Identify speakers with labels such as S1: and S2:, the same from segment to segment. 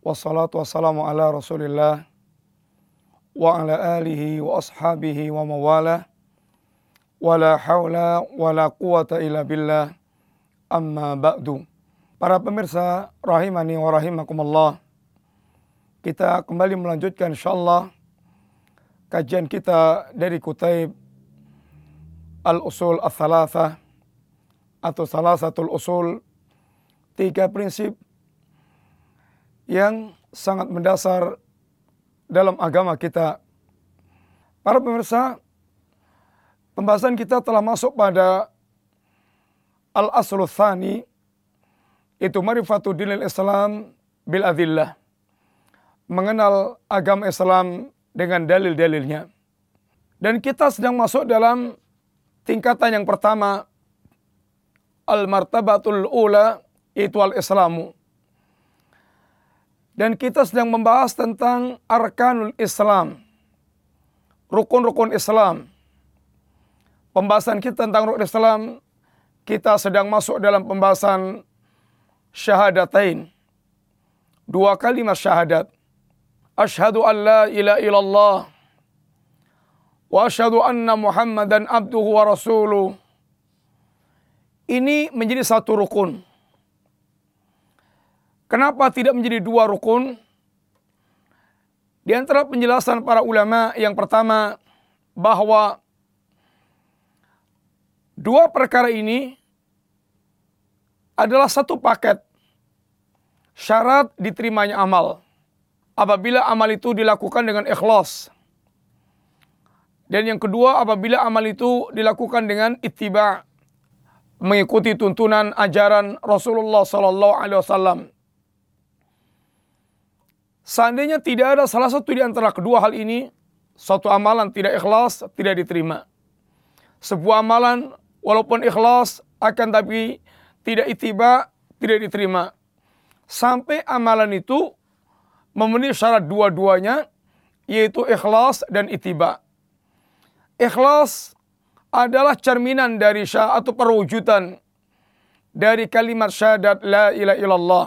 S1: wassalatu wassalamu ala Rasulillah wa ala alihi wa ashabihi wa mawala wala haula wala quwata illa billah amma ba'du. Para pemirsa rahimani wa rahimakumullah. Kita kembali melanjutkan insyaallah kajian kita dari Kutaib al-usul al-thalatha atau salah satu usul tiga prinsip yang sangat mendasar dalam agama kita. Para pemirsa, pembahasan kita telah masuk pada al-aslu thani itu marifatu dinil Islam bil adillah. Mengenal agama Islam dengan dalil-dalilnya. Dan kita sedang masuk dalam Tingkatan yang pertama al-martabatul ula itu al-islamu. Dan kita sedang membahas tentang arkanul Islam. Rukun-rukun Islam. Pembahasan kita tentang rukun Islam kita sedang masuk dalam pembahasan syahadatain. Dua kalimat syahadat. Ashhadu an la ilaha illallah wa asyhadu anna Muhammadan abduhu wa rasuluh. Ini menjadi satu rukun. Kenapa tidak menjadi dua rukun? Di antara penjelasan para ulama yang pertama bahwa dua perkara ini adalah satu paket syarat diterimanya amal. Apabila amal itu dilakukan dengan ikhlas dan yang kedua apabila amal itu dilakukan dengan ittiba mengikuti tuntunan ajaran Rasulullah sallallahu alaihi wasallam. Seandainya tidak ada salah satu di antara kedua hal ini, suatu amalan tidak ikhlas tidak diterima. Sebuah amalan walaupun ikhlas akan tapi tidak ittiba tidak diterima. Sampai amalan itu memenuhi syarat dua-duanya yaitu ikhlas dan ittiba. Ikhlas adalah cerminan dari syah atau perwujudan dari kalimat syahadat la ilaha illallah.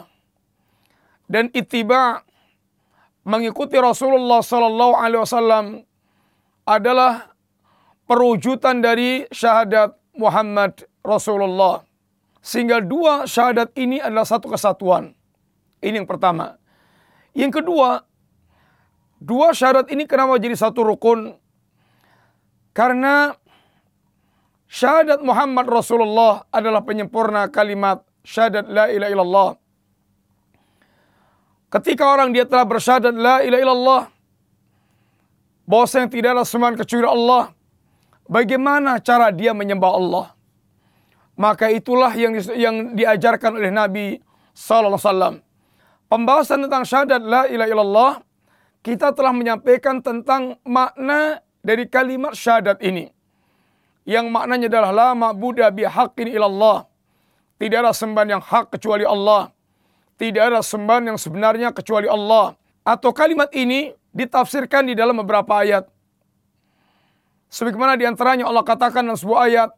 S1: Dan ittiba mengikuti Rasulullah sallallahu alaihi wasallam adalah perwujudan dari syahadat Muhammad Rasulullah. Sehingga dua syahadat ini adalah satu kesatuan. Ini yang pertama. Yang kedua, dua syahadat ini kenapa jadi satu rukun? Karena syahadat Muhammad Rasulullah adalah penyempurna kalimat syahadat la ilaha illallah. Ketika orang dia telah bersyahadat la ilaha illallah, bahwasanya tidak ada sembahan kecuali Allah, bagaimana cara dia menyembah Allah? Maka itulah yang yang diajarkan oleh Nabi sallallahu alaihi wasallam. Pembahasan tentang syahadat la ilaha illallah kita telah menyampaikan tentang makna dari kalimat syahadat ini. Yang maknanya adalah la ma'budah bihaqqin ilallah. Tidak ada sembahan yang hak kecuali Allah. Tidak ada sembahan yang sebenarnya kecuali Allah. Atau kalimat ini ditafsirkan di dalam beberapa ayat. Sebagaimana di antaranya Allah katakan dalam sebuah ayat.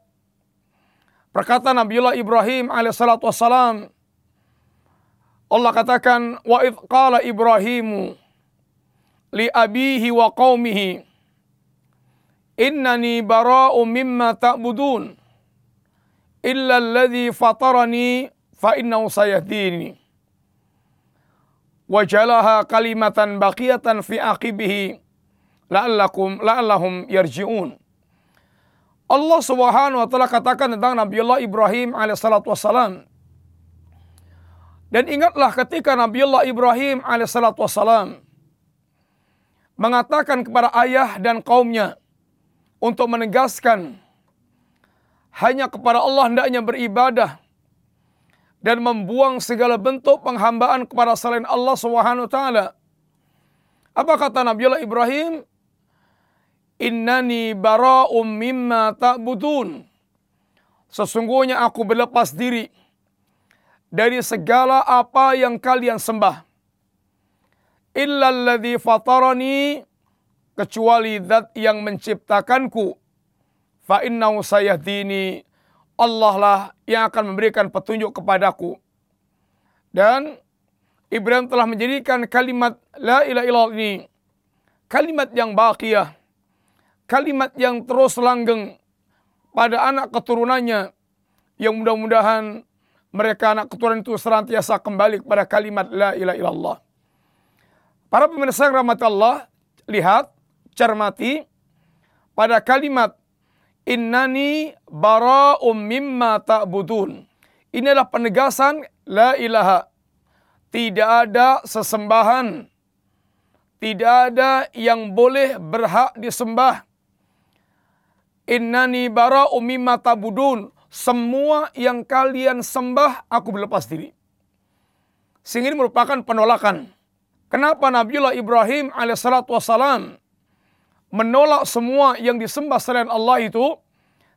S1: Perkataan Nabiullah Ibrahim alaihissalatu wassalam. Allah katakan, Wa idh Ibrahimu li abihi wa qawmihi innani bara'u mimma ta'budun illa alladhi fatarani fa innahu sayahdini wajalaha kalimatan baqiyatan fi aqibihi la'allakum la'allahum yarji'un. Allah Subhanahu wa taala katakan tentang Nabiullah Ibrahim alaihissalatu wassalam. Dan ingatlah ketika Nabiullah Ibrahim alaihissalatu wassalam mengatakan kepada ayah dan kaumnya untuk menegaskan hanya kepada Allah hendaknya beribadah dan membuang segala bentuk penghambaan kepada selain Allah Subhanahu taala. Apa kata Nabiullah Ibrahim? Innani bara'um mimma ta'budun. Sesungguhnya aku berlepas diri dari segala apa yang kalian sembah. Illa alladhi fatarani kecuali zat yang menciptakanku. Fa innahu sayahdini. Allah lah yang akan memberikan petunjuk kepadaku. Dan Ibrahim telah menjadikan kalimat la ilaha illallah ini kalimat yang baqiyah, kalimat yang terus langgeng pada anak keturunannya yang mudah-mudahan mereka anak keturunan itu senantiasa kembali kepada kalimat la ilaha illallah. Para pemirsa yang rahmat Allah, lihat, cermati pada kalimat innani bara'um mimma ta'budun. Ini adalah penegasan la ilaha tidak ada sesembahan. Tidak ada yang boleh berhak disembah. Innani bara'u mimma tabudun. Semua yang kalian sembah, aku berlepas diri. Sehingga ini merupakan penolakan. Kenapa Nabiullah Ibrahim alaihissalatu wassalam menolak semua yang disembah selain Allah itu?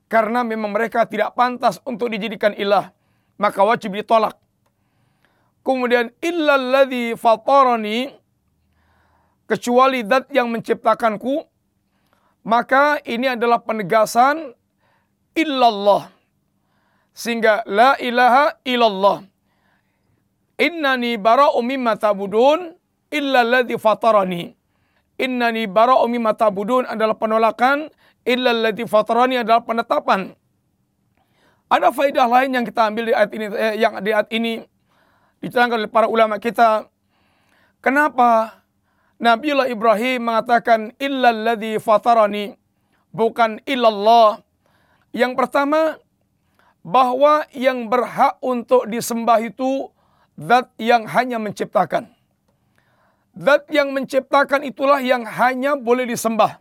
S1: Karena memang mereka tidak pantas untuk dijadikan ilah. Maka wajib ditolak. Kemudian illalladzi fatarani kecuali zat yang menciptakanku maka ini adalah penegasan illallah sehingga la ilaha illallah innani bara'u mimma ta'budun illalladzi fatarani innani bara'u mimma ta'budun adalah penolakan illalladzi fatarani adalah penetapan ada faedah lain yang kita ambil di ayat ini eh, yang di ayat ini diterangkan oleh para ulama kita. Kenapa Nabiullah Ibrahim mengatakan illalladzi fatarani bukan illallah. Yang pertama bahwa yang berhak untuk disembah itu zat yang hanya menciptakan. Zat yang menciptakan itulah yang hanya boleh disembah.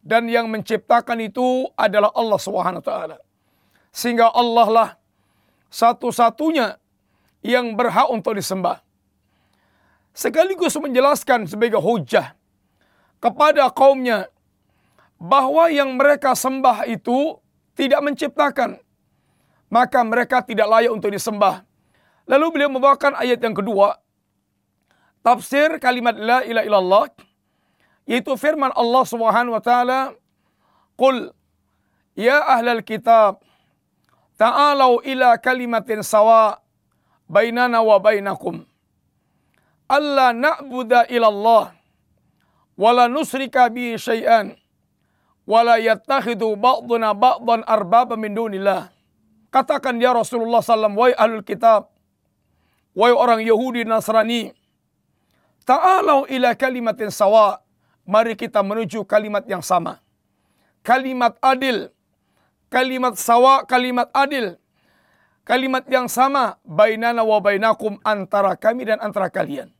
S1: Dan yang menciptakan itu adalah Allah Subhanahu taala. Sehingga Allah lah satu-satunya yang berhak untuk disembah. Sekaligus menjelaskan sebagai hujah kepada kaumnya bahwa yang mereka sembah itu tidak menciptakan. Maka mereka tidak layak untuk disembah. Lalu beliau membawakan ayat yang kedua. Tafsir kalimat la ilaha illallah. Yaitu firman Allah subhanahu wa ta'ala. Qul ya ahlal kitab. Ta'alau ila kalimatin sawa' bainana wa bainakum alla na'budu ilallah wala nusrika bi syai'an wala yattakhidhu ba'duna ba'dan arbaba min dunillah katakan ya Rasulullah sallam wahai ahlul kitab wahai orang Yahudi Nasrani ta'alau ila kalimatin sawa. Mari kita menuju kalimat yang sama. Kalimat adil. Kalimat sawa kalimat adil. Kalimat yang sama bainana wa bainakum antara kami dan antara kalian.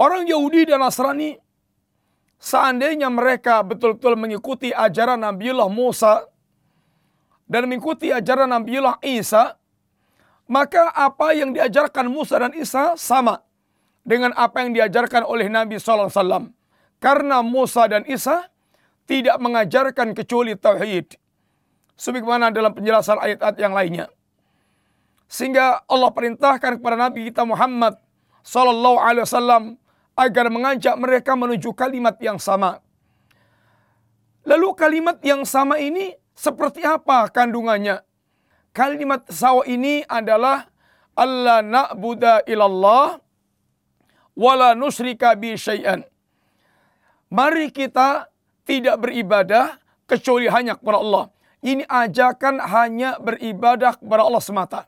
S1: Orang Yahudi dan Nasrani seandainya mereka betul-betul mengikuti ajaran Nabiullah Musa dan mengikuti ajaran Nabiullah Isa, maka apa yang diajarkan Musa dan Isa sama dengan apa yang diajarkan oleh Nabi SAW. Karena Musa dan Isa tidak mengajarkan kecuali tauhid sebagaimana dalam penjelasan ayat-ayat yang lainnya. Sehingga Allah perintahkan kepada Nabi kita Muhammad sallallahu alaihi wasallam agar mengajak mereka menuju kalimat yang sama. Lalu kalimat yang sama ini seperti apa kandungannya? Kalimat sawa ini adalah Allah na'budu ilallah wala nusrika bi syai'an. Mari kita tidak beribadah kecuali hanya kepada Allah. Ini ajakan hanya beribadah kepada Allah semata.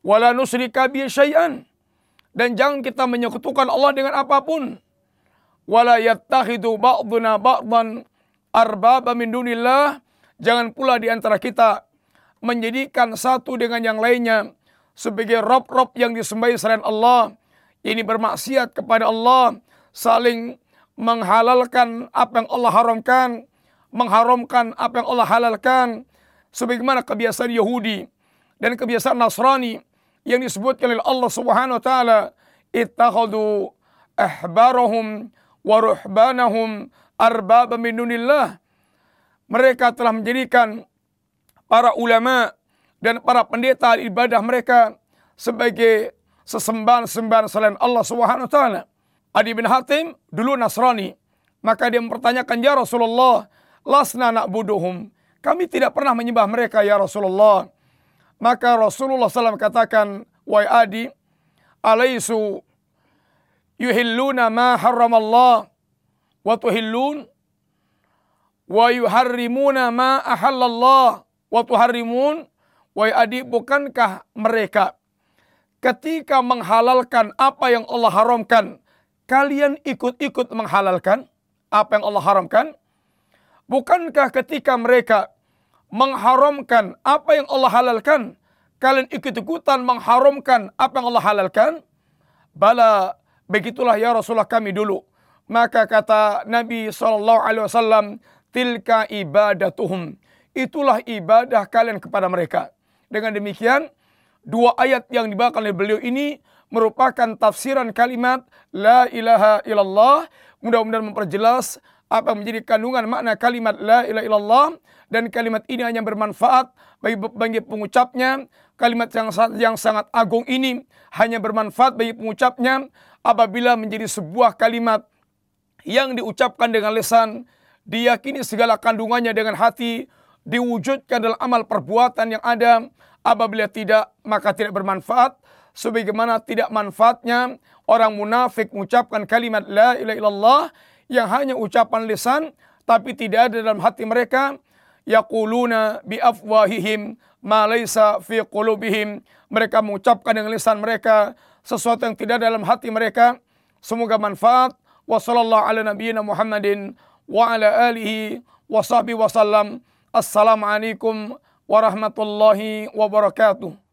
S1: Wala nusrika bi syai'an. Dan jangan kita menyekutukan Allah dengan apa pun. Wala yattakhidu ba'duna ba'dan arbaba min dunillah. Jangan pula di antara kita menjadikan satu dengan yang lainnya sebagai rob-rob yang disembahi selain Allah. Ini bermaksiat kepada Allah, saling menghalalkan apa yang Allah haramkan, mengharamkan apa yang Allah halalkan sebagaimana kebiasaan Yahudi dan kebiasaan Nasrani yang disebutkan oleh Allah Subhanahu wa taala ittakhadu ahbarahum wa ruhbanahum arbaba min dunillah. Mereka telah menjadikan para ulama dan para pendeta ibadah mereka sebagai sesembahan-sembahan selain Allah Subhanahu wa taala. Adi bin Hatim dulu Nasrani, maka dia mempertanyakan ya Rasulullah, lasna na'buduhum. Kami tidak pernah menyembah mereka ya Rasulullah. Maka Rasulullah SAW katakan, Wahai Adi, alaisu yuhilluna ma Allah wa tuhillun wa yuharrimuna ma ahallallah wa tuharrimun Wahai adik, bukankah mereka ketika menghalalkan apa yang Allah haramkan, kalian ikut-ikut menghalalkan apa yang Allah haramkan? Bukankah ketika mereka mengharamkan apa yang Allah halalkan, kalian ikut-ikutan mengharamkan apa yang Allah halalkan? Bala, begitulah ya Rasulullah kami dulu. Maka kata Nabi SAW, tilka ibadatuhum. Itulah ibadah kalian kepada mereka. Dengan demikian, dua ayat yang dibawakan oleh beliau ini merupakan tafsiran kalimat La ilaha illallah. Mudah-mudahan memperjelas apa menjadi kandungan makna kalimat La ilaha illallah. Dan kalimat ini hanya bermanfaat bagi, bagi pengucapnya. Kalimat yang, yang sangat agung ini hanya bermanfaat bagi pengucapnya apabila menjadi sebuah kalimat yang diucapkan dengan lesan, diyakini segala kandungannya dengan hati, diwujudkan dalam amal perbuatan yang ada. Apabila tidak, maka tidak bermanfaat. Sebagaimana tidak manfaatnya orang munafik mengucapkan kalimat la ilaha illallah yang hanya ucapan lisan tapi tidak ada dalam hati mereka yaquluna bi afwahihim ma laysa fi qulubihim. Mereka mengucapkan dengan lisan mereka sesuatu yang tidak dalam hati mereka. Semoga manfaat. Wa sallallahu ala Muhammadin wa ala alihi wa sahbihi wasallam Assalamualaikum warahmatullahi wabarakatuh.